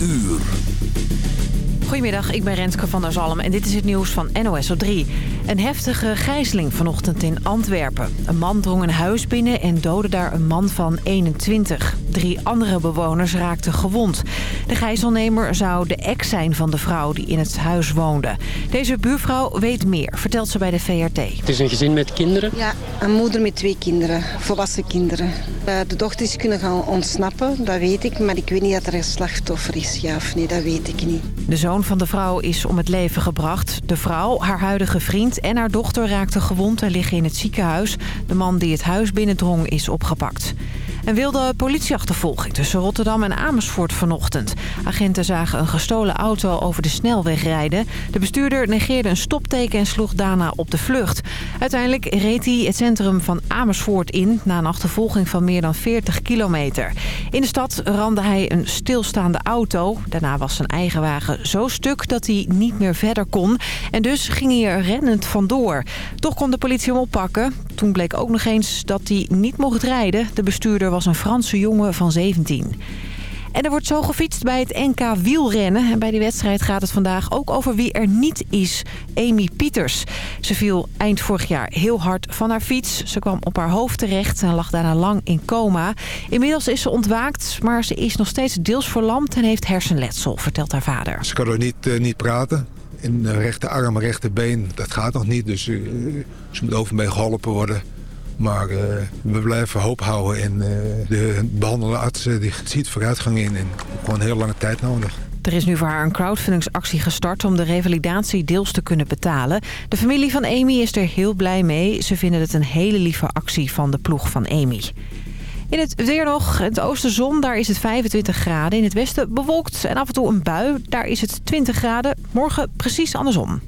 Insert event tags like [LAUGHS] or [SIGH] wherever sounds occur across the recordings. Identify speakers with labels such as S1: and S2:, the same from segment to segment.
S1: uur.
S2: Goedemiddag, ik ben Renske van der Zalm en dit is het nieuws van NOS op 3. Een heftige gijzeling vanochtend in Antwerpen. Een man drong een huis binnen en doodde daar een man van 21. Drie andere bewoners raakten gewond. De gijzelnemer zou de ex zijn van de vrouw die in het huis woonde. Deze buurvrouw weet meer, vertelt ze bij de VRT.
S3: Het is een gezin met kinderen?
S4: Ja, een moeder met twee kinderen, volwassen kinderen. Eh, de dochter is kunnen gaan ontsnappen, dat weet ik. Maar ik weet niet dat er een slachtoffer is, ja of nee, dat weet ik niet.
S2: De zoon van de vrouw is om het leven gebracht. De vrouw, haar huidige vriend en haar dochter raakten gewond en liggen in het ziekenhuis. De man die het huis binnendrong is opgepakt. Een wilde politieachtervolging tussen Rotterdam en Amersfoort vanochtend. Agenten zagen een gestolen auto over de snelweg rijden. De bestuurder negeerde een stopteken en sloeg daarna op de vlucht. Uiteindelijk reed hij het centrum van Amersfoort in... na een achtervolging van meer dan 40 kilometer. In de stad ramde hij een stilstaande auto. Daarna was zijn eigen wagen zo stuk dat hij niet meer verder kon. En dus ging hij er rennend vandoor. Toch kon de politie hem oppakken. Toen bleek ook nog eens dat hij niet mocht rijden. De bestuurder was een Franse jongen van 17. En er wordt zo gefietst bij het NK wielrennen. En bij die wedstrijd gaat het vandaag ook over wie er niet is. Amy Pieters. Ze viel eind vorig jaar heel hard van haar fiets. Ze kwam op haar hoofd terecht en lag daarna lang in coma. Inmiddels is ze ontwaakt, maar ze is nog steeds deels verlamd en heeft hersenletsel, vertelt haar vader.
S5: Ze kan nog niet, uh, niet praten. In de rechterarm, rechterbeen, dat gaat nog niet. Dus uh, ze moet overmee geholpen worden. Maar uh, we blijven hoop houden en uh, de behandelende arts die ziet vooruitgang in en gewoon heel lange tijd nodig.
S2: Er is nu voor haar een crowdfundingsactie gestart om de revalidatie deels te kunnen betalen. De familie van Amy is er heel blij mee. Ze vinden het een hele lieve actie van de ploeg van Amy. In het weer nog, het oosterzon, daar is het 25 graden. In het westen bewolkt en af en toe een bui, daar is het 20 graden. Morgen precies andersom.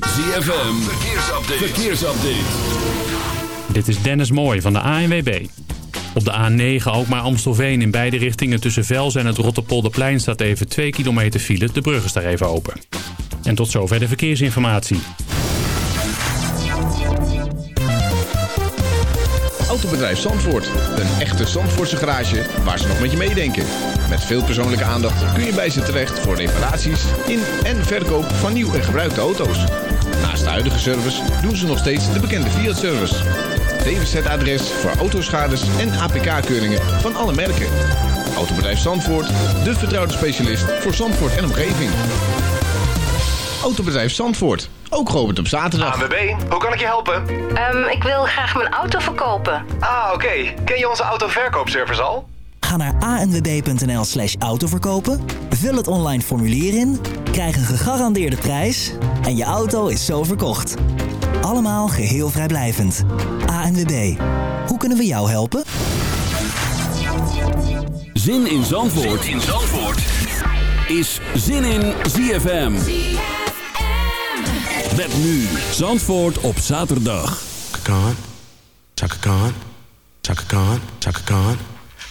S1: ZFM, verkeersupdate. verkeersupdate.
S6: Dit is Dennis Mooij van de ANWB. Op de A9 ook maar Amstelveen in beide richtingen tussen Vels en het Rotterpolderplein staat even 2 kilometer file. De brug is daar even open. En tot zover de verkeersinformatie.
S7: Autobedrijf Zandvoort. Een echte Zandvoortse garage waar ze nog met je meedenken. Met veel persoonlijke aandacht kun je bij ze terecht voor reparaties in en verkoop van nieuw en gebruikte auto's. Naast de huidige service doen ze nog steeds de bekende Fiat-service. DWZ-adres voor autoschades en APK-keuringen van alle merken. Autobedrijf Zandvoort, de vertrouwde specialist voor Zandvoort en omgeving. Autobedrijf Zandvoort, ook geopend op zaterdag.
S8: ANWB, hoe kan ik je helpen?
S9: Um, ik wil graag mijn auto verkopen.
S8: Ah, oké. Okay. Ken je onze autoverkoopservice al?
S10: Ga naar anwb.nl slash autoverkopen, vul het online formulier in, krijg een gegarandeerde prijs en je auto is zo verkocht. Allemaal geheel vrijblijvend. ANWB, hoe kunnen we jou helpen?
S1: Zin in Zandvoort, zin in Zandvoort. is Zin in ZFM. ZFM. Met nu Zandvoort op zaterdag.
S11: Chaka Khan, Chaka Khan, Chaka Khan, Chaka Khan.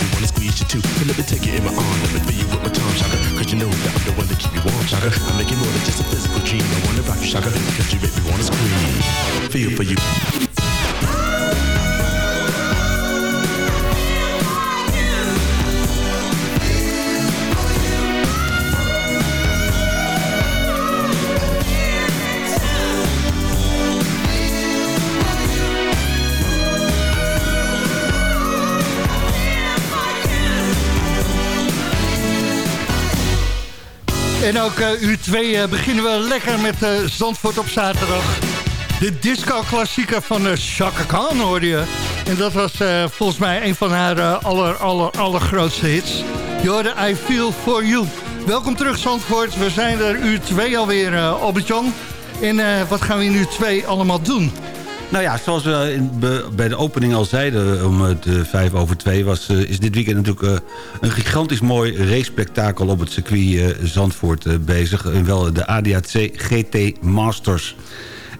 S11: You, wanna squeeze you too. So let me take you in my arm, let me feel you with my tongue, Shaka. 'Cause you know that I'm the one to keep you warm, Shaka. I make it more than just a physical dream. I wanna rock you, Shaka, 'cause you make me wanna scream. Feel for you.
S3: En ook uh, uur 2 uh, beginnen we lekker met uh, Zandvoort op zaterdag. De disco-klassieker van uh, Chaka Khan hoorde je. En dat was volgens mij een van haar aller, aller, allergrootste hits. Je hoorde I Feel For You. Welkom terug Zandvoort. We zijn er uur 2 alweer, Albert-Jan. En wat gaan we in uur 2 allemaal doen?
S12: Nou ja, zoals we bij de opening al zeiden om het vijf over twee... Was, uh, is dit weekend natuurlijk uh, een gigantisch mooi race-spektakel op het circuit Zandvoort bezig. En wel de ADAC GT Masters.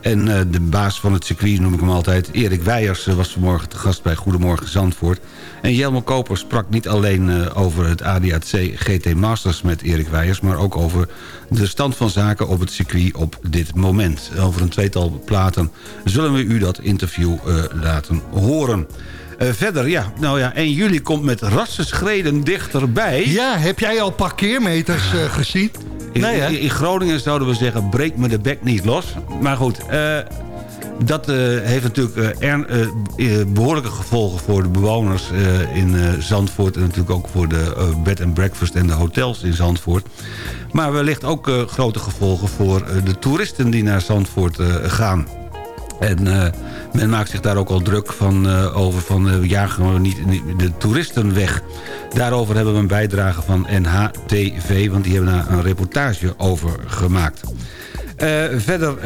S12: En de baas van het circuit, noem ik hem altijd, Erik Weijers... was vanmorgen te gast bij Goedemorgen Zandvoort. En Jelmer Koper sprak niet alleen over het ADAC GT Masters met Erik Weijers... maar ook over de stand van zaken op het circuit op dit moment. Over een tweetal platen zullen we u dat interview laten horen. Uh, verder, ja, nou ja, 1 juli komt met rassenschreden dichterbij.
S3: Ja, heb jij al parkeermeters uh, gezien?
S12: In, nee, in, in, Groningen zouden we zeggen, breek me de bek niet los. Maar goed, dat uh, heeft natuurlijk er, behoorlijke gevolgen voor de bewoners in Zandvoort... en natuurlijk ook voor de bed and breakfast en de hotels in Zandvoort. Maar wellicht ook grote gevolgen voor de toeristen die naar Zandvoort gaan. En men maakt zich daar ook al druk van, over van we jagen we niet, de toeristen weg. Daarover hebben we een bijdrage van NHTV, want die hebben daar een reportage over gemaakt. Verder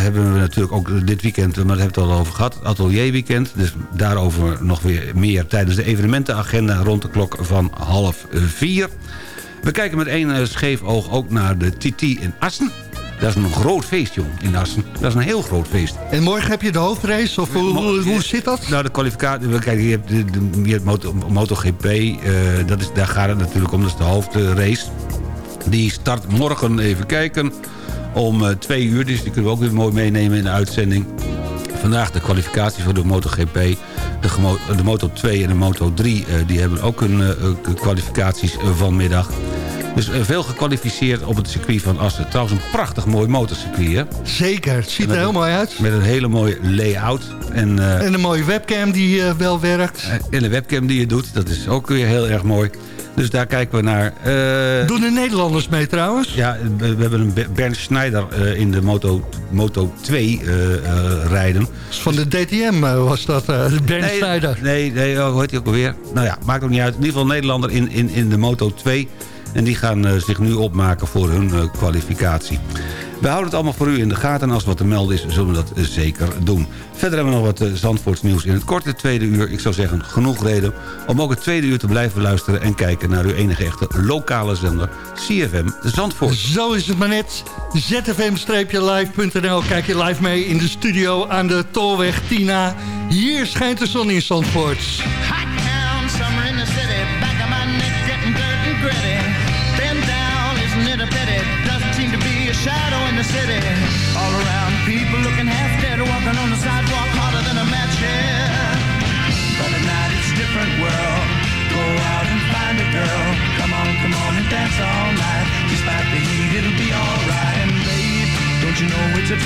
S12: hebben we natuurlijk ook dit weekend, maar hebben we het al over gehad, atelierweekend. Dus daarover nog weer meer tijdens de evenementenagenda rond de klok van half vier. We kijken met één scheef oog ook naar de TT in Assen. Dat is een groot feest, jong, in Assen. Dat is een heel groot feest.
S3: En morgen heb je de hoofdrace, of hoe, hoe, hoe zit dat?
S12: Nou, de kwalificatie... Kijk, je hebt, de, de, je hebt Moto, MotoGP, uh, dat is, daar gaat het natuurlijk om. Dat is de hoofdrace. Die start morgen, even kijken, om uh, twee uur. Dus die kunnen we ook weer mooi meenemen in de uitzending. Vandaag de kwalificatie voor de MotoGP. De, de Moto 2 en de Moto 3 uh, die hebben ook uh, kwalificaties vanmiddag. Dus veel gekwalificeerd op het circuit van Assen. Trouwens een prachtig mooi motorcircuit, hè?
S3: Zeker, het ziet er heel mooi uit.
S12: Met een hele mooie layout. En, uh,
S3: en een mooie webcam die uh, wel werkt.
S12: En een webcam die je doet, dat is ook weer heel erg mooi. Dus daar kijken we naar. Uh,
S3: Doen de Nederlanders mee trouwens?
S12: Ja, we, we hebben een Bernd Schneider uh, in de Moto, Moto 2 uh, rijden.
S3: Van de DTM was dat, Bernd
S12: nee,
S3: Schneider.
S12: Nee, nee oh, hoe heet hij ook alweer? Nou ja, maakt ook niet uit. In ieder geval Nederlander in, in, in de Moto 2. En die gaan uh, zich nu opmaken voor hun uh, kwalificatie. We houden het allemaal voor u in de gaten. En als wat te melden is, zullen we dat uh, zeker doen. Verder hebben we nog wat Zandvoorts nieuws in het korte tweede uur. Ik zou zeggen, genoeg reden om ook het tweede uur te blijven luisteren... en kijken naar uw enige echte lokale zender, CFM Zandvoort.
S3: Zo is het maar net. zfm-live.nl Kijk je live mee in de studio aan de Tolweg Tina. Hier schijnt de zon in Zandvoort.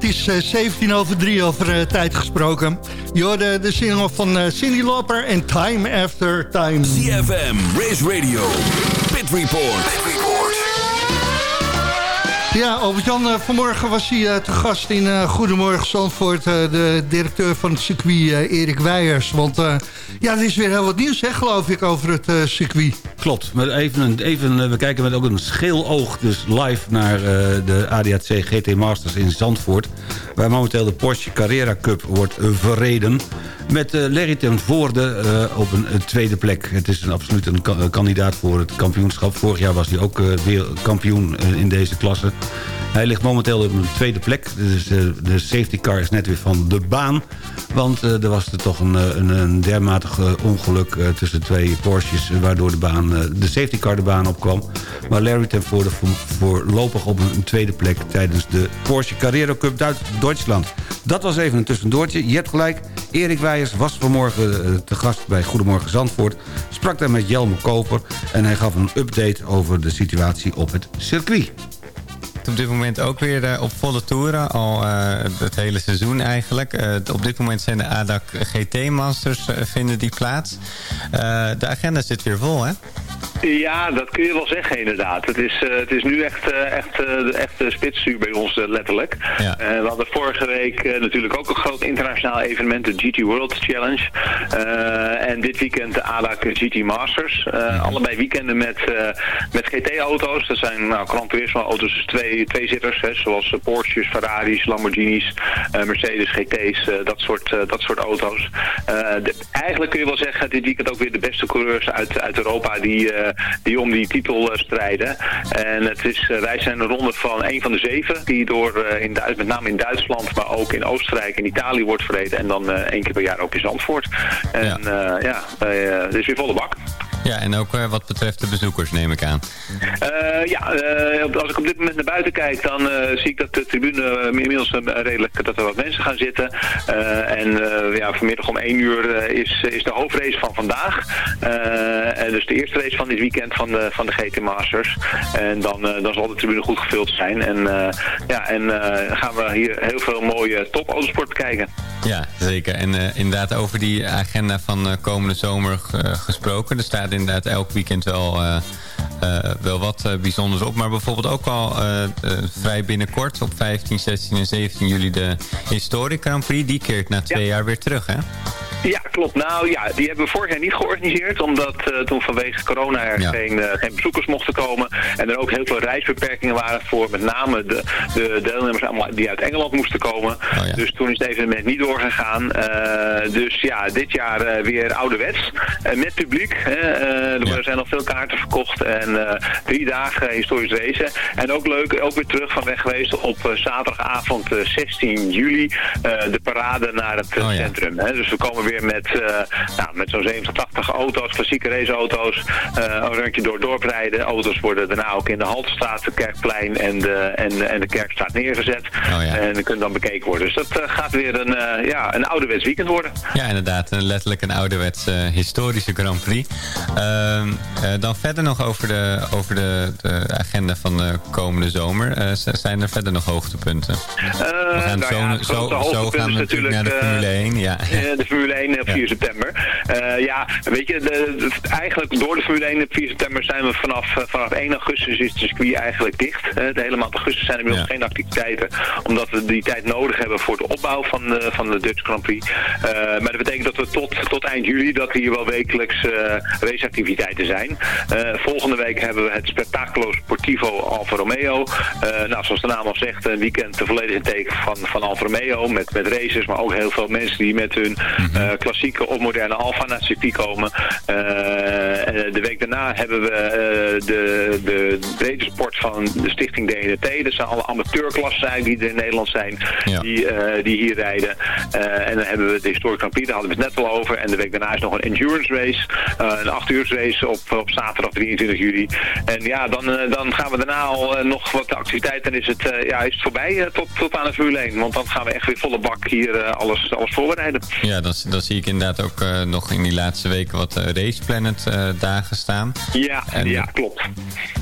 S1: Het is
S3: eh, 17 over 3 over eh, tijd gesproken. Je hoorde de single van eh, Cindy Lauper en Time After Time.
S1: CFM, Race Radio, Pit Report.
S3: Ja, Albert-Jan, eh, vanmorgen was hij eh, te gast in eh, Goedemorgen Zandvoort. eh, de directeur van het circuit, eh, Erik Weijers. Want eh, ja, er is weer heel wat nieuws, hè, geloof ik, over het eh, circuit.
S12: Klopt, maar even, even, eh, we kijken met ook een scheel oog dus live naar eh, de ADAC GT Masters in Zandvoort. Waar momenteel de Porsche Carrera Cup wordt verreden. Met eh, Larry ten Voorde op een, tweede plek. Het is een, absoluut een ka- kandidaat voor het kampioenschap. Vorig jaar was hij ook weer kampioen in deze klasse. Hij ligt momenteel op een tweede plek. Dus de safety car is net weer van de baan. Want er was er toch een, een, een dermatig ongeluk tussen twee Porsches... waardoor de, baan, eh, de safety car de baan opkwam. Maar Larry ten Voorde vo- voorlopig op een, tweede plek... tijdens de Porsche Carrera Cup Duits Duitsland. Dat was even een tussendoortje. Je hebt gelijk, Erik Weijers was vanmorgen eh, te gast bij Goedemorgen Zandvoort. Sprak daar met Jelme Koper en hij gaf een update over de situatie op het circuit.
S13: Op dit moment ook weer eh, op volle toeren, al eh, het hele seizoen eigenlijk. Eh, op dit moment zijn de ADAC GT Masters vinden die plaats. De agenda zit weer vol, hè?
S8: Ja, dat kun je wel zeggen inderdaad. Het is, het is nu echt, eh, echt, echte spitsuur bij ons letterlijk. We hadden vorige week natuurlijk ook een groot internationaal evenement, de GT World Challenge. En dit weekend de ADAC GT Masters. Eh, Allebei weekenden met, met GT-auto's. Dat zijn nou, Gran Turismo auto's, dus twee, twee zitters, hè, zoals eh, Porsches, Ferraris, Lamborghinis, eh, Mercedes GT's, eh, dat, soort, dat soort auto's. De- eigenlijk kun je wel zeggen, dit weekend ook weer de beste coureurs uit, uit Europa die, die om die titel strijden. En het is, wij zijn een ronde van een van de zeven die door in Duits, met name in Duitsland, maar ook in Oostenrijk en Italië wordt verreden. En dan één keer per jaar ook in Zandvoort. En ja, ja het is weer volle bak.
S13: Ja, en ook eh, wat betreft de bezoekers neem ik aan.
S8: Eh, ja, eh, als ik op dit moment naar buiten kijk, dan zie ik dat de tribune inmiddels redelijk, dat er wat mensen gaan zitten. En ja, vanmiddag om 1 uur is, is de hoofdrace van vandaag. En dus de eerste race van dit weekend van de, van de GT Masters. En dan, dan zal de tribune goed gevuld zijn. En, ja, en gaan we hier heel veel mooie top autosport bekijken.
S13: Ja, zeker. En inderdaad over die agenda van komende zomer gesproken. Er staat inderdaad elk weekend wel, eh, wel wat eh, bijzonders op. Maar bijvoorbeeld ook al eh, eh, vrij binnenkort op 15, 16 en 17 juli de Historic Grand Prix. Die keert na twee jaar weer terug, hè?
S8: Ja, klopt. Nou ja, die hebben we vorig jaar niet georganiseerd. Omdat eh, toen vanwege corona er
S13: Ja.
S8: geen, eh, geen bezoekers mochten komen. En er ook heel veel reisbeperkingen waren voor met name de, de deelnemers die uit Engeland moesten komen. Dus toen is het evenement niet doorgegaan. Eh, dus ja, dit jaar eh, weer ouderwets. Eh, met publiek. Hè. Eh, er zijn al veel kaarten verkocht. En eh, drie dagen historisch racen. En ook leuk, ook weer terug van weg geweest op eh, zaterdagavond eh, 16 juli. eh, de parade naar het eh, centrum. Hè. Dus we komen weer met, nou, met zo'n 70, 80 auto's, klassieke raceauto's. een rondje door dorp rijden. Auto's worden daarna ook in de Haltestraat, de Kerkplein en de, en, en de Kerkstraat neergezet. En die kunnen dan bekeken worden. Dus dat gaat weer een, ja, een ouderwets weekend worden.
S13: Ja, inderdaad. Letterlijk een ouderwetse eh, historische Grand Prix. Ehm, eh, dan verder nog over de, over de, de agenda van de komende zomer. Eh, zijn er verder nog hoogtepunten? we gaan
S8: nou
S13: zo,
S8: ja,
S13: zo, zo gaan we natuurlijk naar de Formule
S8: eh,
S13: 1. Ja.
S8: Eh, de Formule 1 op 4 september. Eh, ja, weet je, de, eigenlijk door de Formule 1 op 4 september zijn we vanaf, eh, vanaf 1 augustus is het circuit eigenlijk dicht. Eh, de hele maand augustus zijn er inmiddels geen activiteiten, omdat we die tijd nodig hebben voor de opbouw van de, van de Dutch Grand Prix. Eh, maar dat betekent dat we tot, tot eind juli, dat hier wel wekelijks eh, raceactiviteiten zijn. Eh, volgende week hebben we het Spectaculo Sportivo Alfa Romeo. Eh, nou, zoals de naam al zegt, een weekend te volledig in teken van, van Alfa Romeo, met, met races, maar ook heel veel mensen die met hun eh, klassieke of moderne Alfa naar het circuit komen. Eh, en de week daarna hebben we de, de brede sport van de stichting DNT. Dat zijn alle amateurklassen eigenlijk die er in Nederland zijn, die, die hier rijden. En dan hebben we de Historic Grand Prix, daar hadden we het net al over. En de week daarna is nog een endurance race, een 8 uur race op, op zaterdag 23 juli. En ja, dan, eh, dan gaan we daarna al eh, nog wat activiteiten en is het, eh, ja, is het voorbij tot, tot aan de Formule 1. Want dan gaan we echt weer volle bak hier alles, alles voorbereiden.
S13: Ja, dan, dan zie ik inderdaad ook nog in die laatste weken wat Race Planet dagen staan.
S8: Ja, ja klopt.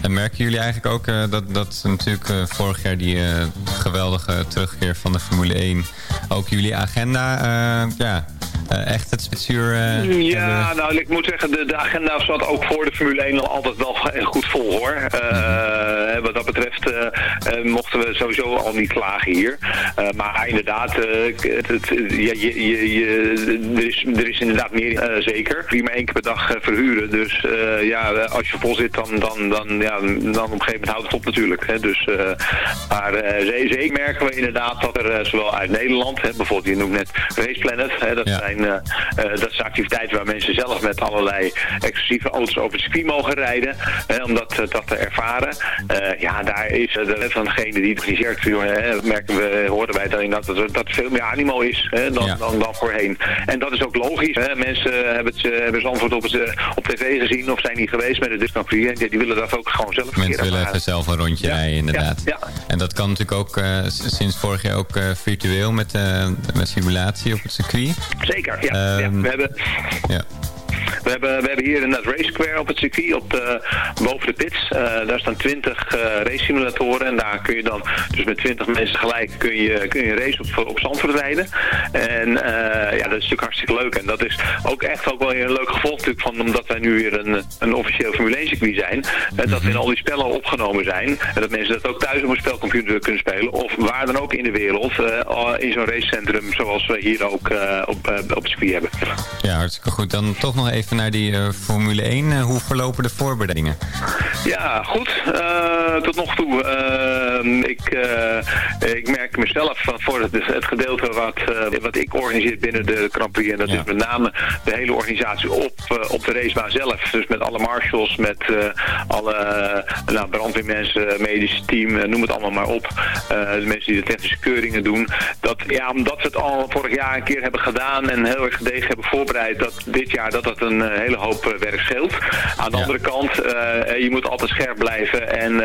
S13: En merken jullie eigenlijk ook dat, dat natuurlijk vorig jaar die geweldige terugkeer van de Formule 1... ook jullie agenda ja, echt het spitsuur...
S8: ja, nou ik moet zeggen, de, de agenda zat ook voor de Formule 1 al altijd wel goed vol hoor. Mhm. Wat dat betreft mochten we sowieso al niet klagen hier. maar inderdaad, het, het, ja, je, je, je, er, is, er is inderdaad meer zeker. Die maar één keer per dag verhuren. Dus ja, als je vol zit, dan, dan, dan, ja, dan op een gegeven moment houdt het op natuurlijk. Hè. Dus, maar zeker merken we inderdaad dat er zowel uit Nederland, hè, bijvoorbeeld je noemt net Race Planet. Hè, dat, zijn, dat zijn activiteiten waar mensen zelf met allerlei exclusieve auto's over het circuit mogen rijden. Hè, om dat, dat te ervaren. ja, daar is de van degene die het organiseert, merken we, horen wij dan dat, dat, dat veel meer animo is hè, dan, dan, dan voorheen. En dat is ook logisch. Hè? Mensen hebben, het, hebben antwoord op, het, op tv gezien of zijn niet geweest met de Discount en die, willen dat ook gewoon zelf
S13: Mensen willen even zelf een rondje rijden, inderdaad. Ja, En dat kan natuurlijk ook uh, sinds vorig jaar ook uh, virtueel met, met simulatie op het circuit.
S8: Zeker, ja. Um, we hebben... Ja. We hebben, we hebben hier een Race Square op het circuit, op de, boven de pits. Uh, daar staan 20 uh, race simulatoren en daar kun je dan, dus met 20 mensen gelijk, kun je, kun je een race op, op Zandvoort rijden. En uh, ja, dat is natuurlijk hartstikke leuk. En dat is ook echt ook wel een leuk gevolg natuurlijk van, omdat wij nu weer een, een officieel Formule 1 circuit zijn, dat we in mhm. al die spellen opgenomen zijn. En dat mensen dat ook thuis op een spelcomputer kunnen spelen, of waar dan ook in de wereld, in zo'n racecentrum zoals we hier ook op, op het circuit hebben.
S13: Ja, hartstikke goed. Dan toch nog even naar die uh, Formule 1. Uh, eh, hoe verlopen de voorbereidingen?
S8: Ja, goed. Uh, tot nog toe. Ik, ik merk mezelf van voor het, het gedeelte wat, wat ik organiseer binnen de Grand Prix. En dat is met name de hele organisatie op, op de racebaan zelf. Dus met alle marshals, met alle nou, brandweermensen, medisch team, noem het allemaal maar op. de mensen die de technische keuringen doen. Dat, ja, omdat we het al vorig jaar een keer hebben gedaan en heel erg gedegen hebben voorbereid, dat dit jaar dat dat een eh, hele hoop eh, werk scheelt. Aan de andere kant, eh, je moet altijd scherp blijven. En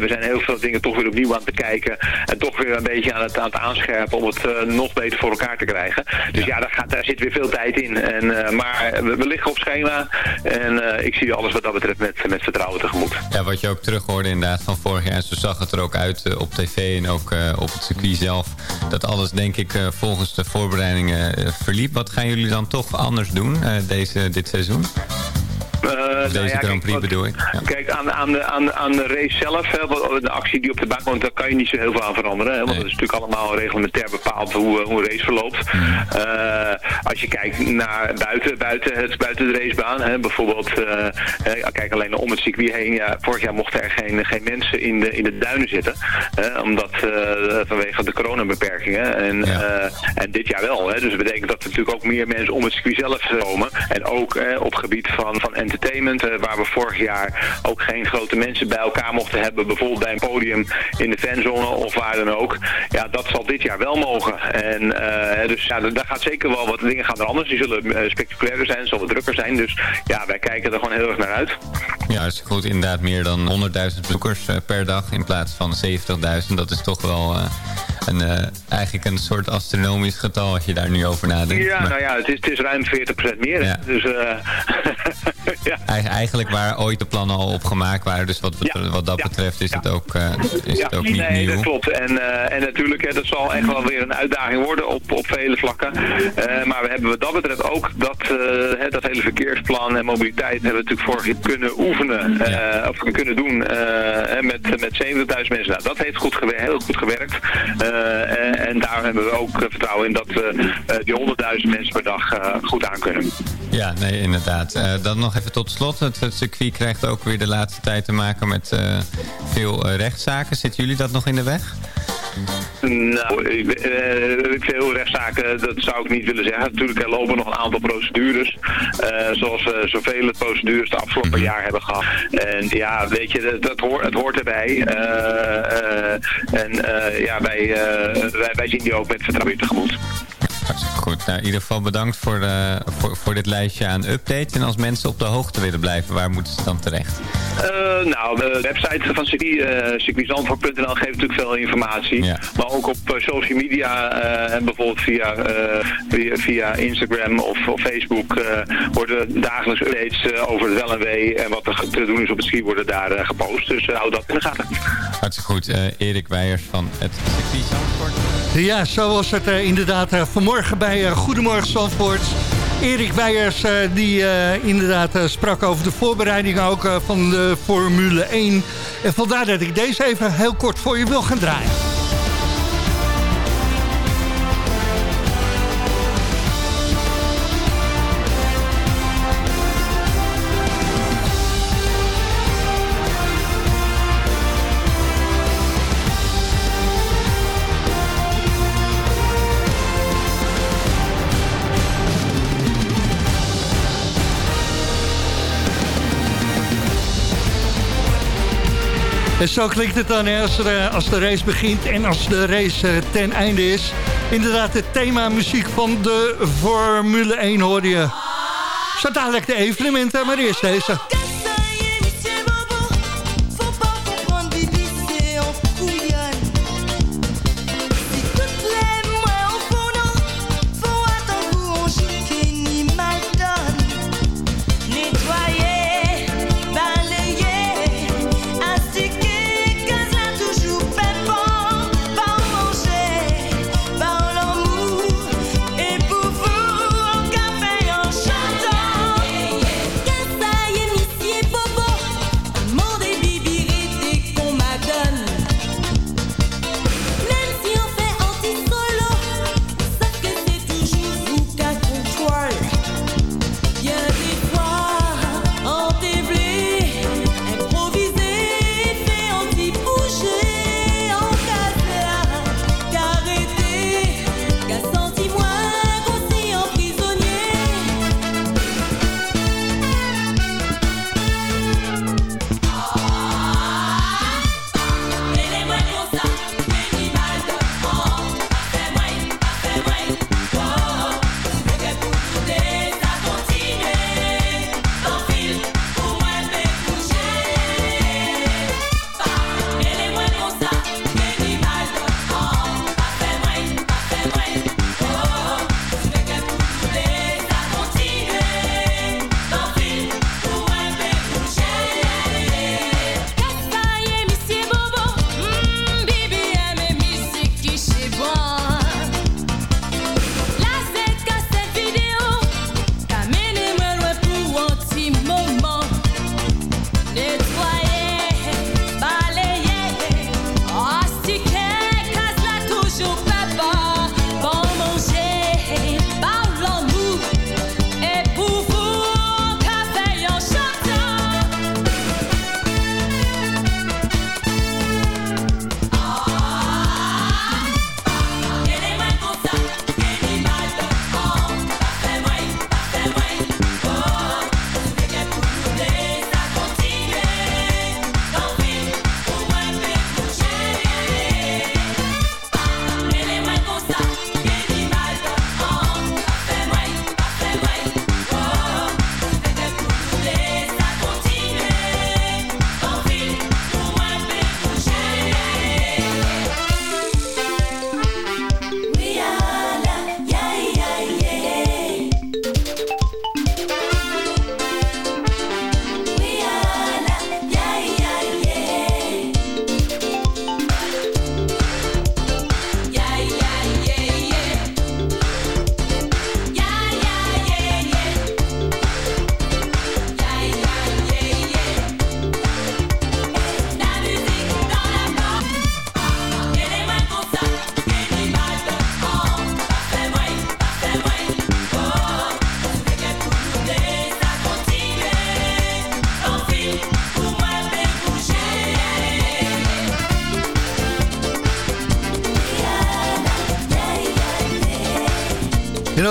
S8: we zijn heel veel dingen toch weer opnieuw aan te kijken. En toch weer een beetje aan het, aan het aanscherpen om het nog beter voor elkaar te krijgen. Dus ja, daar, gaat, daar zit weer veel tijd in. En, maar we, we, liggen op schema. En ik zie alles wat dat betreft met, met vertrouwen tegemoet.
S13: Ja, wat je ook terug hoorde inderdaad van vorig jaar. En zo zag het er ook uit op tv en ook op het circuit zelf. Dat alles denk ik volgens de voorbereidingen verliep. Wat gaan jullie dan toch anders doen deze, dit seizoen?
S8: Uh, Deze
S13: nou ja, Grand Prix bedoel ik.
S8: Kijk, aan, aan, de, aan, aan de race zelf, hè, de actie die op de baan komt, daar kan je niet zo heel veel aan veranderen. Hè, want het is natuurlijk allemaal reglementair bepaald hoe, eh, hoe een race verloopt. Mm. Uh, als je kijkt naar buiten, buiten, het, buiten de racebaan, hè, bijvoorbeeld, kijk alleen om het circuit heen. Ja, vorig jaar mochten er geen, geen mensen in de, in de duinen zitten. omdat vanwege de coronabeperkingen. En, en dit jaar wel. Hè, dus dat betekent dat er natuurlijk ook meer mensen om het circuit zelf komen. En ook op gebied van, van entertainment, eh, waar we vorig jaar ook geen grote mensen bij elkaar mochten hebben, bijvoorbeeld bij een podium in de fanzone of waar dan ook. Ja, dat zal dit jaar wel mogen. En uh, dus ja, daar gaat zeker wel wat dingen gaan er anders. Die zullen uh, spectaculairder zijn, zullen drukker zijn. Dus ja, wij kijken er gewoon heel erg naar uit.
S13: Ja, is goed. Inderdaad meer dan 100.000 bezoekers per dag in plaats van 70.000. Dat is toch wel een, eigenlijk een soort astronomisch getal als je daar nu over nadenkt.
S8: Ja, nou ja, het is, het is ruim 40% meer. Ja. Dus [LAUGHS]
S13: ja. Eigenlijk waar ooit de plannen al op gemaakt waren. Dus wat, wat dat betreft is het ook, uh, is het ook niet nee, nieuw.
S8: dat klopt. En, uh, en natuurlijk, hè, dat zal echt wel weer een uitdaging worden op, op vele vlakken. Uh, maar we hebben wat dat betreft ook dat, dat hele verkeersplan en mobiliteit hebben we natuurlijk vorig jaar kunnen oefenen. Of kunnen doen met, met 70.000 mensen. Nou, dat heeft goed heel goed gewerkt. En, en, daar hebben we ook vertrouwen in dat we die 100.000 mensen per dag goed aan kunnen.
S13: Ja, nee, inderdaad. dan nog even tot slot. Het, circuit krijgt ook weer de laatste tijd te maken met veel rechtszaken. Zitten jullie dat nog in de weg?
S8: Nou, uh, veel rechtszaken, dat zou ik niet willen zeggen. Natuurlijk, er lopen nog een aantal procedures. zoals we zoveel procedures de afgelopen mm jaar hebben gehad. En ja, weet je, dat, dat hoort, het hoort erbij. en ja, wij, wij, wij, zien die ook met vertrouwen tegemoet.
S13: Hartstikke goed. Nou, in ieder geval bedankt voor, de, voor, voor dit lijstje aan updates. En als mensen op de hoogte willen blijven, waar moeten ze dan terecht?
S8: Eh, nou, de website van eh, circuitzandvoort.nl geeft natuurlijk veel informatie. Maar ook op eh, social media eh, en bijvoorbeeld via, eh, via, via Instagram of, of Facebook eh, worden dagelijks updates eh, over het wel en wee en wat er te doen is op het ski worden daar eh, gepost. Dus hou dat in de gaten.
S13: Hartstikke goed. Eh, Erik Weijers van het circuit Zandvoort.
S14: Ja, zo was het eh, inderdaad eh, vanmorgen bij eh, Goedemorgen Zandvoort. Erik Weijers die inderdaad sprak over de voorbereiding ook van de Formule 1. En vandaar dat ik deze even heel kort voor je wil gaan draaien. En zo klinkt het dan hè, als, eh, als de race begint en als de race eh, ten einde is. Inderdaad, het thema muziek van de Formule 1 hoorde je. Zo dadelijk de evenementen, maar eerst deze.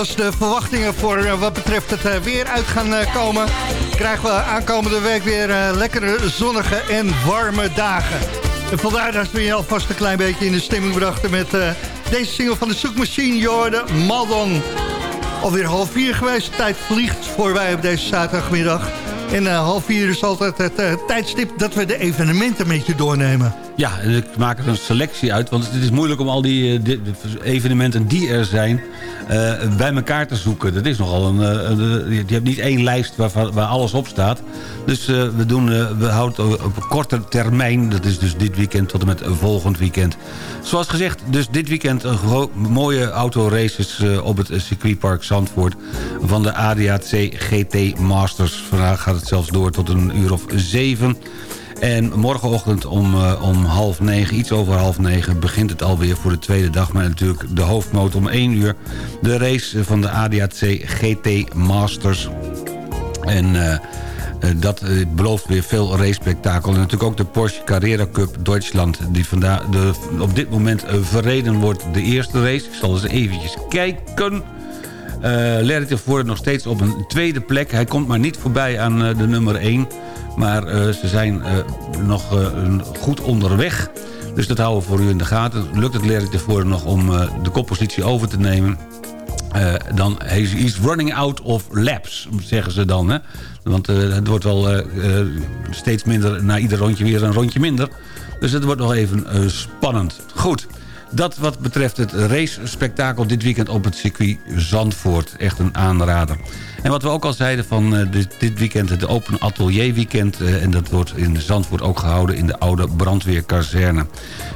S14: Als de verwachtingen voor eh, wat betreft het eh, weer uit gaan eh, komen... krijgen we aankomende week weer lekkere zonnige en warme dagen. En vandaar dat we je alvast een klein beetje in de stemming brachten met
S3: Deze single van de zoekmachine, Jorde Madon. Alweer half vier geweest. Tijd vliegt voorbij op deze zaterdagmiddag. En half vier is altijd het tijdstip dat we de evenementen met je doornemen.
S12: Ja, en ik maak er een selectie uit, want het is moeilijk om al die, eh, evenementen die er zijn eh, bij elkaar te zoeken. Dat is nogal een, eh, je hebt niet één lijst waar, waar alles op staat. Dus we, doen, we houden op korte termijn, dat is dus dit weekend tot en met volgend weekend. Zoals gezegd, dus dit weekend een mooie autoraces op het circuitpark Zandvoort van de ADAC GT Masters. Vandaag gaat het zelfs door tot een uur of zeven. En morgenochtend om, eh, om half negen, iets over half negen... begint het alweer voor de tweede dag. Maar natuurlijk de hoofdmoot om één uur. De race van de ADAC GT Masters. En eh, eh, dat belooft weer veel race-spektakel. En natuurlijk ook de Porsche Carrera Cup Duitsland... die vandaag de, op dit moment verreden wordt. De eerste race. Ik zal eens eventjes kijken... Eh Larry tevoren nog steeds op een tweede plek. Hij komt maar niet voorbij aan eh, de nummer 1. Maar eh, ze zijn nog goed onderweg. Dus dat houden we voor u in de gaten. Lukt het Larry tevoren nog om de koppositie over te nemen... Eh, dan he's running out of laps, zeggen ze dan. Hè? Want het wordt wel steeds minder, na ieder rondje weer een rondje minder. Dus het wordt nog even spannend. Goed, dat wat betreft het race-spektakel dit weekend op het circuit Zandvoort. Echt een aanrader. En wat we ook al zeiden van eh, dit, weekend, het Open Atelier Weekend. eh, en dat wordt in Zandvoort ook gehouden in de oude brandweerkazerne.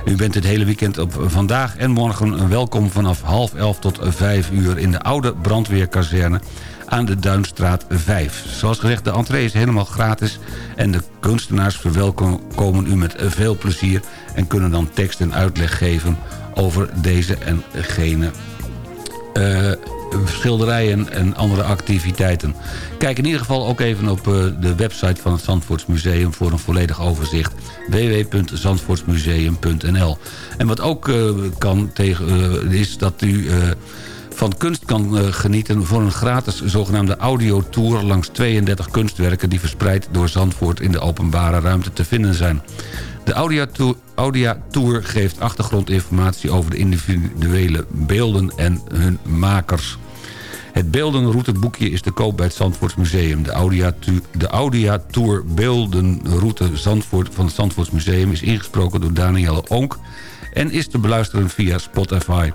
S12: U bent dit hele weekend op vandaag en morgen welkom vanaf half elf tot vijf uur in de oude brandweerkazerne aan de Duinstraat 5. Zoals gezegd, de entree is helemaal gratis... en de kunstenaars verwelkomen u met veel plezier... en kunnen dan tekst en uitleg geven over deze en gene eh, schilderijen en andere activiteiten. Kijk in ieder geval ook even op eh, de website van het Zandvoortsmuseum... voor een volledig overzicht www.zandvoortsmuseum.nl En wat ook eh, kan tegen, is dat u... van kunst kan eh, genieten voor een gratis zogenaamde audiotour langs 32 kunstwerken die verspreid door Zandvoort in de openbare ruimte te vinden zijn. De Audiatour, Audiatour geeft achtergrondinformatie over de individuele beelden en hun makers. Het beeldenrouteboekje is te koop bij het Zandvoorts Museum. De Audiatour, de beeldenroute Zandvoort van het Zandvoorts Museum... is ingesproken door Danielle Onk en is te beluisteren via Spotify.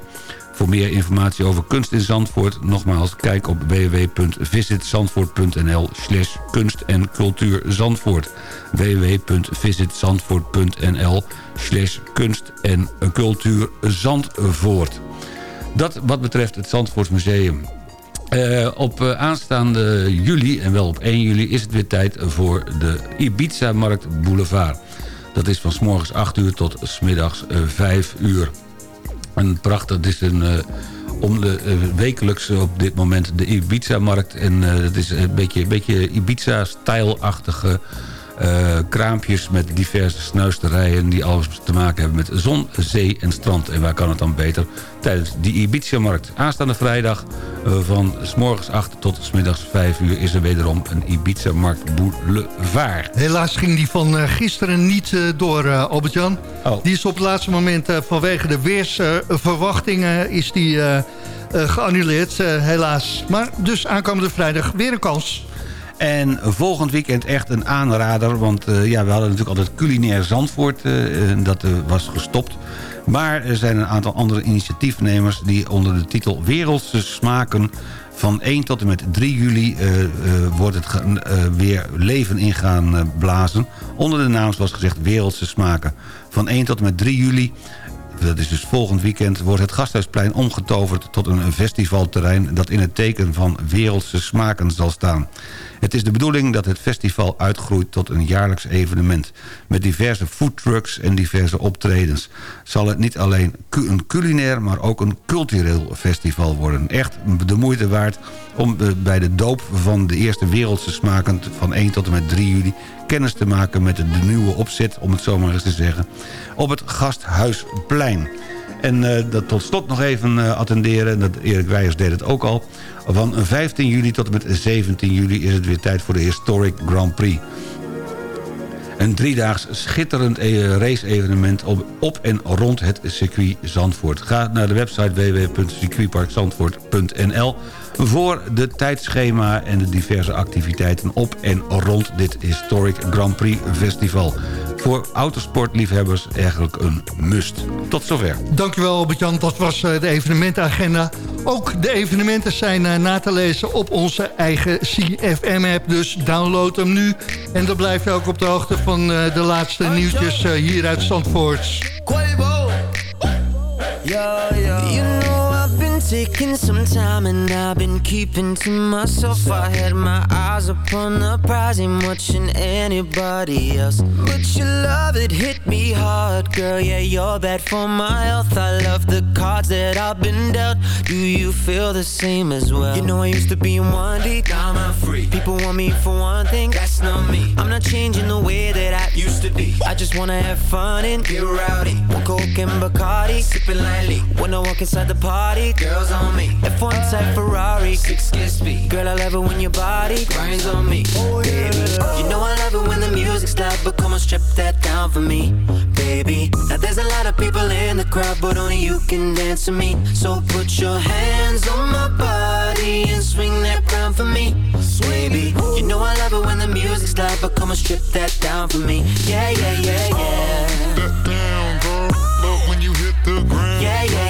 S12: Voor meer informatie over kunst in Zandvoort... nogmaals, kijk op www.visitzandvoort.nl slash kunst en cultuur Zandvoort. www.visitzandvoort.nl slash kunst en cultuur Zandvoort. Dat wat betreft het Zandvoortsmuseum. Eh, op eh, aanstaande juli, en wel op 1 juli, is het weer tijd voor de Ibiza-markt Boulevard. Dat is van s morgens 8 uur tot s middags eh, 5 uur. Een prachtig, het is een... eh, om de eh, wekelijks op dit moment de Ibiza-markt. En eh, het is een beetje, beetje Ibiza-stijlachtige eh, kraampjes met diverse snuisterijen... die alles te maken hebben met zon, zee en strand. En waar kan het dan beter? Tijdens die Ibiza-markt. Aanstaande vrijdag eh, van s morgens 8 tot s middags 5 uur... is er wederom een Ibiza-markt Boulevard.
S3: Helaas ging die van eh, gisteren niet door, Albert-Jan.
S12: Oh.
S3: Die is op het laatste moment vanwege de weersverwachtingen is die, geannuleerd, helaas. Maar dus aankomende vrijdag weer een kans.
S12: En volgend weekend echt een aanrader. Want eh, ja, we hadden natuurlijk altijd culinair Zandvoort. en dat eh, was gestopt. Maar er zijn een aantal andere initiatiefnemers... die onder de titel Wereldse Smaken... van 1 tot en met 3 juli wordt het weer leven in gaan blazen. Onder de naam, zoals gezegd, Wereldse Smaken. Van 1 tot en met 3 juli dat is dus volgend weekend, wordt het Gasthuisplein omgetoverd tot een festivalterrein dat in het teken van wereldse smaken zal staan. Het is de bedoeling dat het festival uitgroeit tot een jaarlijks evenement. Met diverse foodtrucks en diverse optredens. Zal het niet alleen een culinair, maar ook een cultureel festival worden. Echt de moeite waard om eh, bij de doop van de eerste wereldse smaken van 1 tot en met 3 juli kennis te maken met de nieuwe opzet, om het zo maar eens te zeggen, op het Gasthuisplein. En eh, dat tot slot nog even eh, attenderen, dat Erik Wijers deed het ook al. Van 15 juli tot en met 17 juli is het weer tijd voor de Historic Grand Prix. Een driedaags schitterend eh, race-evenement op, op en rond het circuit Zandvoort. Ga naar de website www.circuitparkzandvoort.nl voor de tijdschema en de diverse activiteiten op en rond dit Historic Grand Prix Festival. Voor autosportliefhebbers eigenlijk een must. Tot zover.
S3: Dankjewel Albert-Jan, dat was eh, de evenementenagenda. Ook de evenementen zijn eh, na te lezen op onze eigen CFM-app. Dus download hem nu. En dan blijf je ook op de hoogte van eh, de laatste nieuwtjes hier uit Zandvoort.
S15: Know I've been taking some time and I've been keeping to myself. I had my eyes upon the prize, ain't watching anybody else. But your love it hit me hard, girl. Yeah, you're bad for my health. I love the cards that I've been dealt. Do you feel the same as well? You know I used to be in one deep, now I'm free. People want me for one thing, that's not me. I'm not changing the way that I used to be. I just wanna have fun and get rowdy. One coke and Bacardi, sipping lightly. When I walk inside the party, girls on me. F1 type Ferrari, six kiss speed. Girl, I love it when your body grinds on me. Oh, baby, you know I love it when the music's loud, but come on, strip that down for me, baby. Now there's a lot of people in the crowd, but only you can dance to me. So put your hands on my body and swing that crown for me, baby. You know I love it when the music's loud, but come on, strip that down for me. Yeah, yeah, yeah, yeah.
S16: That down, girl. Love when you hit the ground.
S15: Yeah, yeah, yeah, yeah.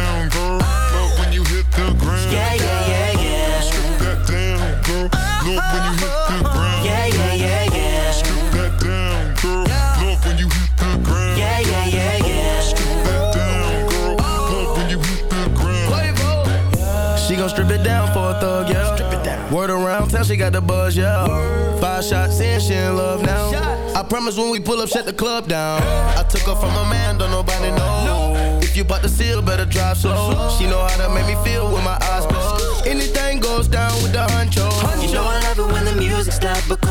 S17: Word around town, she got the buzz, yeah. Five shots in, she in love now. I promise when we pull up, shut the club down. I took her from a man, don't nobody know. If you bout to seal, better drive slow. She know how to make me feel with my eyes closed. Anything goes down with the honcho.
S15: You know I love it when the music's loud,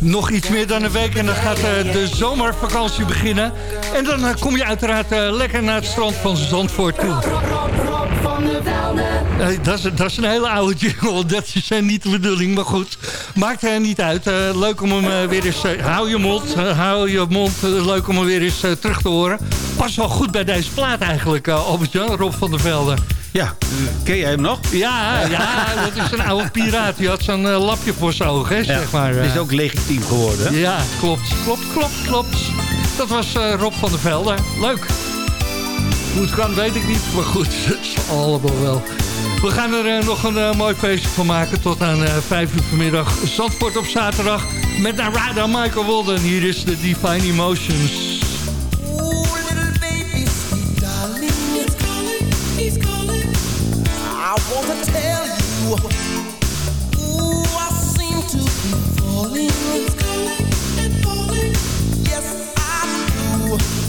S3: Nog iets meer dan een week en dan gaat eh, de zomervakantie beginnen. En dan eh, kom je uiteraard eh, lekker naar het strand van Zandvoort toe. Dat, is, dat is een hele oude jingle, [LAUGHS] dat is niet de bedoeling, maar goed. Maakt er niet uit. Leuk om hem weer eens... hou je mond, hou je mond. leuk om hem weer eens terug te horen. Pas wel goed bij deze plaat eigenlijk, Albert-Jan, Rob van der Velde.
S12: Ja, ken jij hem nog?
S3: Ja, ja, dat is een oude piraat. Die had zo'n eh, lapje voor zijn ogen, hè, zeg maar. eh.
S12: Is ook legitiem geworden. hè?
S3: Ja, klopt, klopt, klopt, klopt. Dat was eh, Rob van der Velde. Leuk. Hoe het kan, weet ik niet. Maar goed, [LAUGHS] het is allemaal wel. We gaan er eh, nog een eh, mooi feestje van maken. Tot aan eh 5 uur vanmiddag. Zandvoort op zaterdag. Met Narada Michael Walden. Hier is de Divine Emotions.
S16: I wanna tell you. Ooh, I seem to be falling. Yes, I do.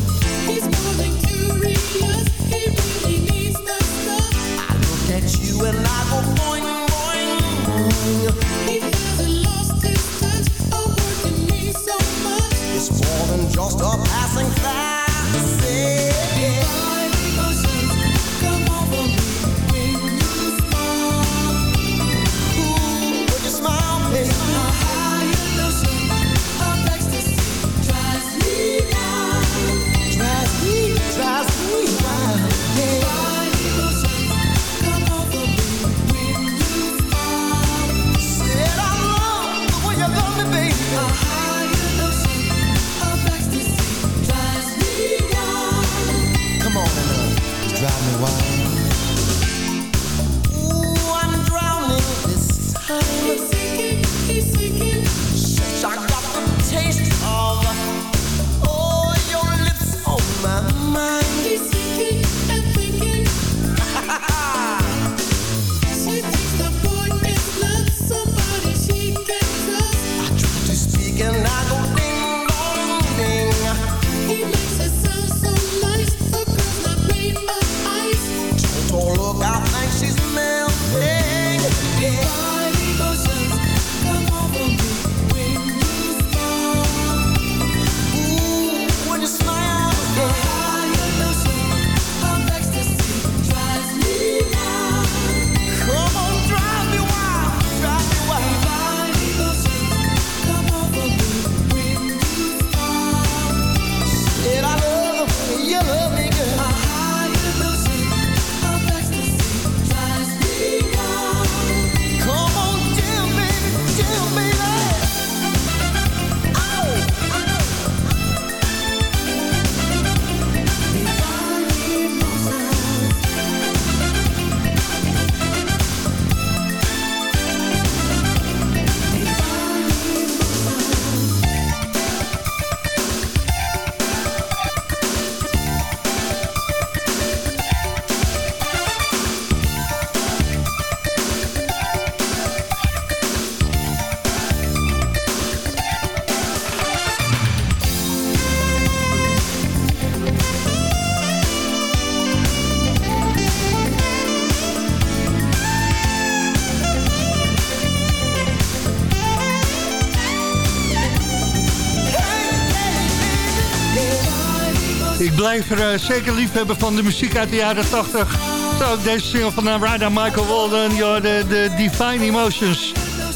S3: Eh, zeker liefhebber van de muziek uit de jaren 80. Zo deze single van uh, Ryder Michael Walden, de, de Divine Emotions.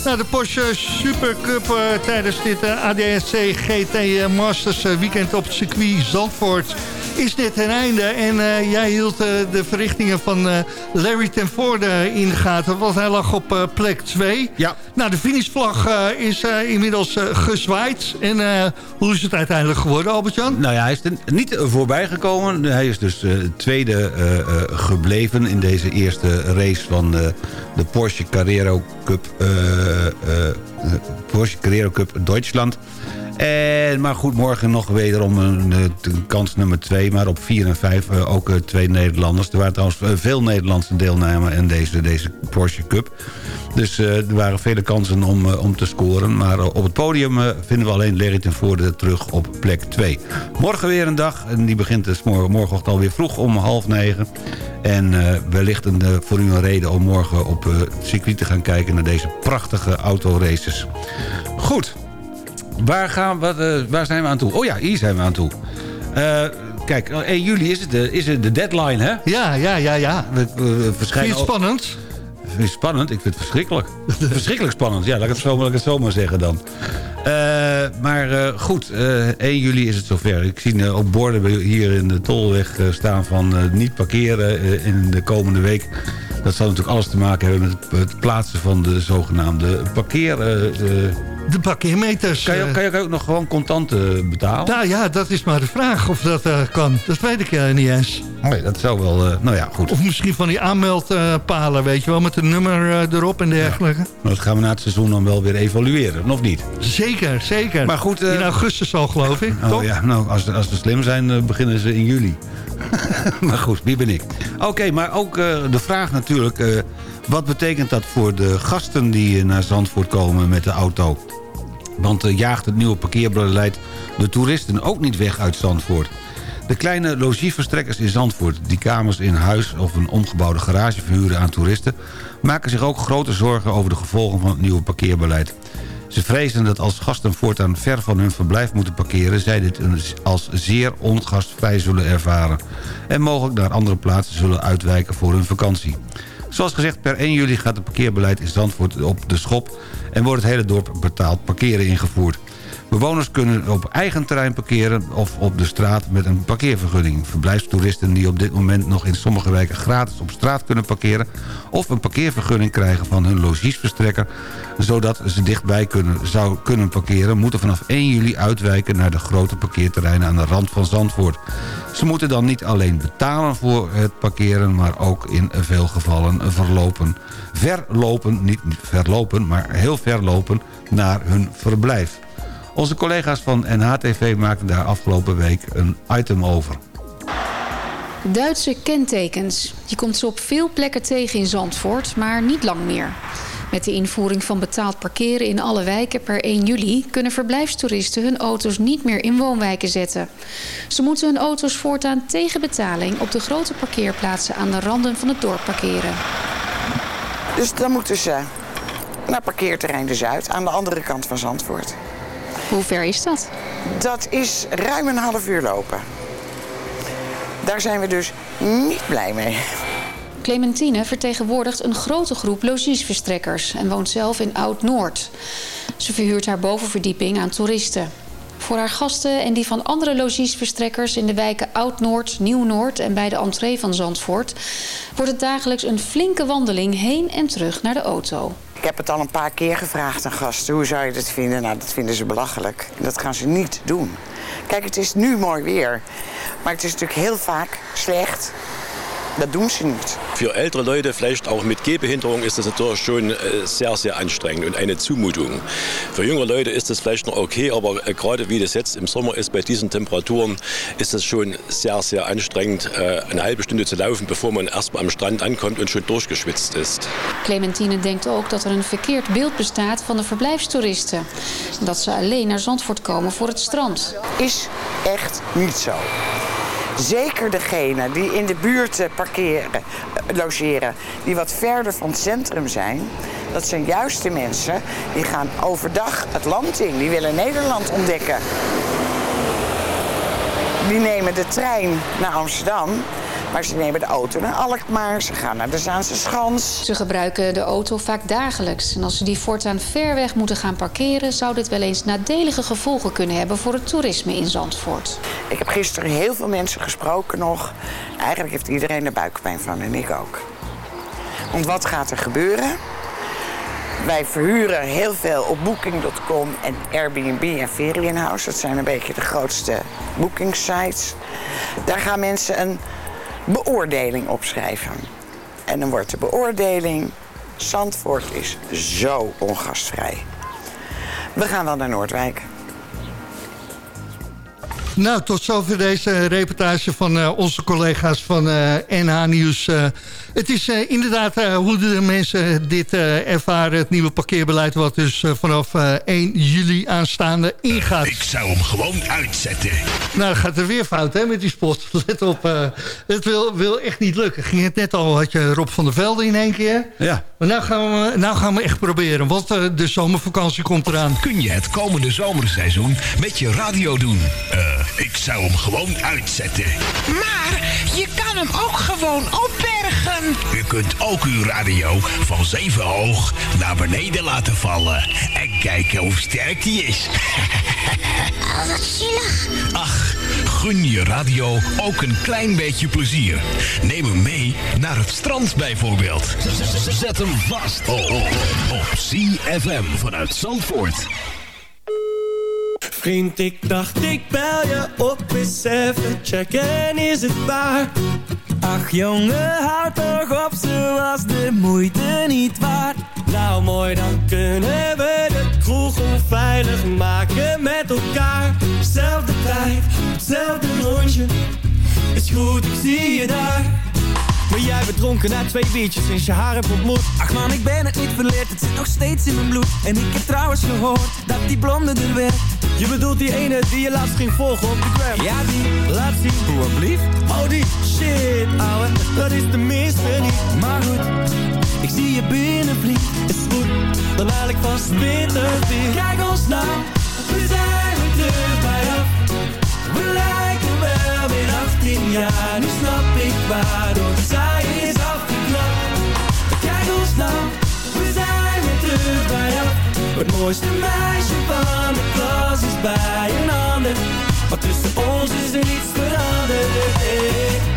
S3: Nou, de Porsche Supercup eh, tijdens dit eh, ADSC GT Masters eh, weekend op het circuit Zandvoort is net ten einde. En eh, jij hield eh, de verrichtingen van eh, Larry ten Voorde in de gaten, want hij lag op plek 2.
S12: Ja.
S3: Nou, de finishvlag is inmiddels gezwaaid. En hoe is het uiteindelijk geworden, Albert-Jan?
S12: Nou ja, hij is er niet voorbij gekomen. Hij is dus tweede gebleven in deze eerste race van de Porsche Carrero Cup, Porsche Carrero Cup Duitsland. En, maar goed, morgen nog wederom een, eh, kans nummer 2. Maar op 4 en 5 eh, ook eh, twee Nederlanders. Er waren trouwens veel Nederlandse deelnemers in deze, deze Porsche Cup. Dus er waren vele kansen om, om te scoren. Maar op het podium vinden we alleen Larry ten Voorde terug op plek 2. Morgen weer een dag. En die begint dus morgen, morgenochtend alweer vroeg om half negen. En wellicht een, voor u een reden om morgen op het circuit te gaan kijken... naar deze prachtige autoraces. Goed. Waar, gaan, wat, eh, waar zijn we aan toe? Oh ja, hier zijn we aan toe. Eh, kijk, 1 juli is het, de, is het de deadline, hè?
S3: Ja, ja, ja, ja.
S12: We, we- verschijnen
S3: Vind je het spannend?
S12: Vind je het spannend? Ik vind het verschrikkelijk. [LAUGHS] verschrikkelijk spannend, ja, laat ik het zo, laat ik het zo maar zeggen dan. Eh, maar eh, goed, eh 1 juli is het zover. Ik zie eh, op borden hier in de Tolweg eh, staan van eh, niet parkeren eh, in de komende week. Dat zal natuurlijk alles te maken hebben met het, het plaatsen van de zogenaamde parkeer...
S3: de parkeermeters.
S12: Kan je,
S3: eh.
S12: kan je ook nog gewoon contant eh, betalen?
S3: Nou ja, dat is maar de vraag of dat eh, kan. Dat weet ik niet eens.
S12: Nee, dat zou wel... nou ja, goed.
S3: Of misschien van die aanmeldpalen, weet je wel, met een nummer erop en dergelijke.
S12: Nou, dat gaan we na het seizoen dan wel weer evalueren, of niet?
S3: Zeker, zeker.
S12: Maar goed...
S3: In augustus al, geloof ik, [LAUGHS]
S12: Oh
S3: toch?
S12: ja, nou, als, als we slim zijn, beginnen ze in juli. [LAUGHS] maar goed, wie ben ik? Oké, maar ook de vraag natuurlijk... wat betekent dat voor de gasten die naar Zandvoort komen met de auto? Want jaagt het nieuwe parkeerbeleid de toeristen ook niet weg uit Zandvoort? De kleine logieverstrekkers in Zandvoort... die kamers in huis of een omgebouwde garage verhuren aan toeristen... maken zich ook grote zorgen over de gevolgen van het nieuwe parkeerbeleid. Ze vrezen dat als gasten voortaan ver van hun verblijf moeten parkeren... zij dit als zeer ongastvrij zullen ervaren... en mogelijk naar andere plaatsen zullen uitwijken voor hun vakantie. Zoals gezegd, per 1 juli gaat het parkeerbeleid in Zandvoort op de schop... en wordt het hele dorp betaald parkeren ingevoerd. Bewoners kunnen op eigen terrein parkeren of op de straat met een parkeervergunning. Verblijfstoeristen die op dit moment nog in sommige wijken gratis op straat kunnen parkeren... of een parkeervergunning krijgen van hun logiesverstrekker... zodat ze dichtbij kunnen, zou kunnen parkeren... moeten vanaf 1 juli uitwijken naar de grote parkeerterreinen aan de rand van Zandvoort. Ze moeten dan niet alleen betalen voor het parkeren... maar ook in veel gevallen verlopen. Verlopen, niet verlopen, maar heel verlopen naar hun verblijf. Onze collega's van NHTV maakten daar afgelopen week een item over.
S18: Duitse kentekens. Je komt ze op veel plekken tegen in Zandvoort, maar niet lang meer. Met de invoering van betaald parkeren in alle wijken per 1 juli... kunnen verblijfstoeristen hun auto's niet meer in woonwijken zetten. Ze moeten hun auto's voortaan tegen betaling... op de grote parkeerplaatsen aan de randen van het dorp parkeren.
S19: Dus dan moeten ze naar parkeerterrein de Zuid aan de andere kant van Zandvoort.
S18: Hoe ver is dat?
S19: Dat is ruim een half uur lopen. Daar zijn we dus niet blij mee.
S18: Clementine vertegenwoordigt een grote groep logiesverstrekkers... en woont zelf in Oud-Noord. Ze verhuurt haar bovenverdieping aan toeristen. Voor haar gasten en die van andere logiesverstrekkers... in de wijken Oud-Noord, Nieuw-Noord en bij de entree van Zandvoort... wordt het dagelijks een flinke wandeling heen en terug naar de auto.
S19: Ik heb het al een paar keer gevraagd aan gasten. Hoe zou je dat vinden? Nou, dat vinden ze belachelijk. Dat gaan ze niet doen. Kijk, het is nu mooi weer. Maar het is natuurlijk heel vaak slecht. Dat doen ze niet.
S20: Für ältere Leute, vielleicht auch mit Gehbehinderung, ist das natürlich schon äh, sehr, sehr anstrengend und eine Zumutung. Für junge Leute ist das vielleicht noch okay, aber äh, gerade wie das jetzt im Sommer ist, bei diesen Temperaturen, ist es schon sehr, sehr anstrengend, äh, eine halbe Stunde zu laufen, bevor man erstmal am Strand ankommt und schon durchgeschwitzt ist.
S18: Clementine denkt ook dat er een verkeerd beeld bestaat van de verblijfstoeristen. Dat ze alleen naar Zandvoort komen voor het strand.
S19: Is echt niet zo. Zeker degene die in de buurt eh, parkeren, eh, logeren, die wat verder van het centrum zijn. Dat zijn juist de mensen die gaan overdag het land in. Die willen Nederland ontdekken. die nemen de trein naar Amsterdam. Maar ze nemen de auto naar Alkmaar. Ze gaan naar de Zaanse Schans.
S18: Ze gebruiken de auto vaak dagelijks. En als ze die voortaan ver weg moeten gaan parkeren... zou dit wel eens nadelige gevolgen kunnen hebben voor het toerisme in Zandvoort.
S19: Ik heb gisteren heel veel mensen gesproken nog. Eigenlijk heeft iedereen er buikpijn van en ik ook. Want wat gaat er gebeuren? Wij verhuren heel veel op Booking.com en Airbnb en Ferienhouse. Dat zijn een beetje de grootste boekingsites. Daar gaan mensen een beoordeling opschrijven. En dan wordt de beoordeling... Zandvoort is zo ongastvrij. We gaan wel naar Noordwijk.
S3: Nou, tot zover deze reportage van eh, onze collega's van eh, NH Nieuws. Eh, het is eh, inderdaad eh, hoe de mensen dit eh, ervaren. Het nieuwe parkeerbeleid wat dus vanaf eh, 1 juli aanstaande ingaat.
S21: Ik zou hem gewoon uitzetten.
S3: Nou, dan gaat er weer fout hè, met die spot. [LAUGHS] Let op, eh, het wil, wil echt niet lukken. Ging het net al, had je Rob van der Velde in één keer.
S12: Ja.
S3: Maar nou gaan we, nou gaan we echt proberen, want de zomervakantie komt eraan.
S21: Kun je het komende zomerseizoen met je radio doen? Eh, ik zou hem gewoon uitzetten.
S16: Maar je kan hem ook gewoon opbergen.
S21: U kunt ook uw radio van zeven hoog naar beneden laten vallen. En kijken hoe sterk die is.
S16: Oh, wat zielig.
S21: Ach, gun je radio ook een klein beetje plezier. Neem hem mee naar het strand bijvoorbeeld. Zet hem vast op, op CFM vanuit Zandvoort.
S22: Vriend, ik dacht ik bel je op eens even checken, is het waar? Ach jongen, houd toch op, ze was de moeite niet waard. Nou mooi, dan kunnen we de kroeg onveilig maken met elkaar. Zelfde tijd, hetzelfde rondje, is goed, ik zie je daar. Maar jij bent dronken na twee biertjes sinds je haar hebt ontmoet Ach man, ik ben het niet verleerd, het zit nog steeds in mijn bloed. En ik heb trouwens gehoord dat die blonde er werd. Je bedoelt die ene die je laatst ging volgen op de gram? Ja die, laat zien, hoe blief? Oh die, shit ouwe, dat is de minste niet. Maar goed, ik zie je binnen vriend Is goed, dan haal ik vast bitter weer Kijk ons nou, we zijn weer terug bij af. We lijken wel weer 18 jaar, nu snap ik waarom zij. We zijn weer terug bij af. Het mooiste meisje van de klas is bij een ander. Maar tussen ons is er niets veranderd.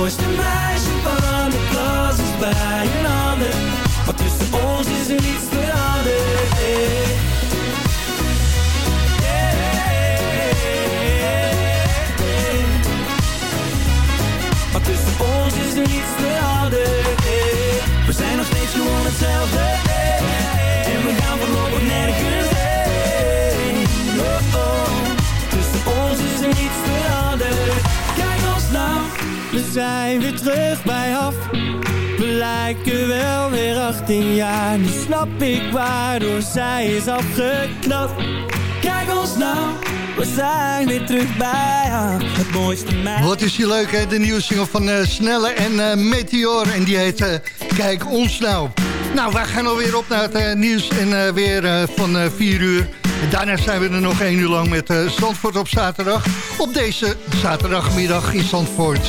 S22: mooiste meisje zijn weer terug bij af. We lijken wel weer 18 jaar. Nu snap ik waardoor zij is afgeknapt. Kijk ons nou, we zijn weer terug bij af. Het mooiste meisje.
S3: Wat is hier leuk, hè? De nieuwe single van eh, Snelle en eh, Meteor. En die heet eh, Kijk ons nou. Nou, wij gaan alweer op naar het nieuws en weer van eh 4 uur. En daarna zijn we er nog één uur lang met eh, Zandvoort op zaterdag. Op deze zaterdagmiddag in Zandvoort.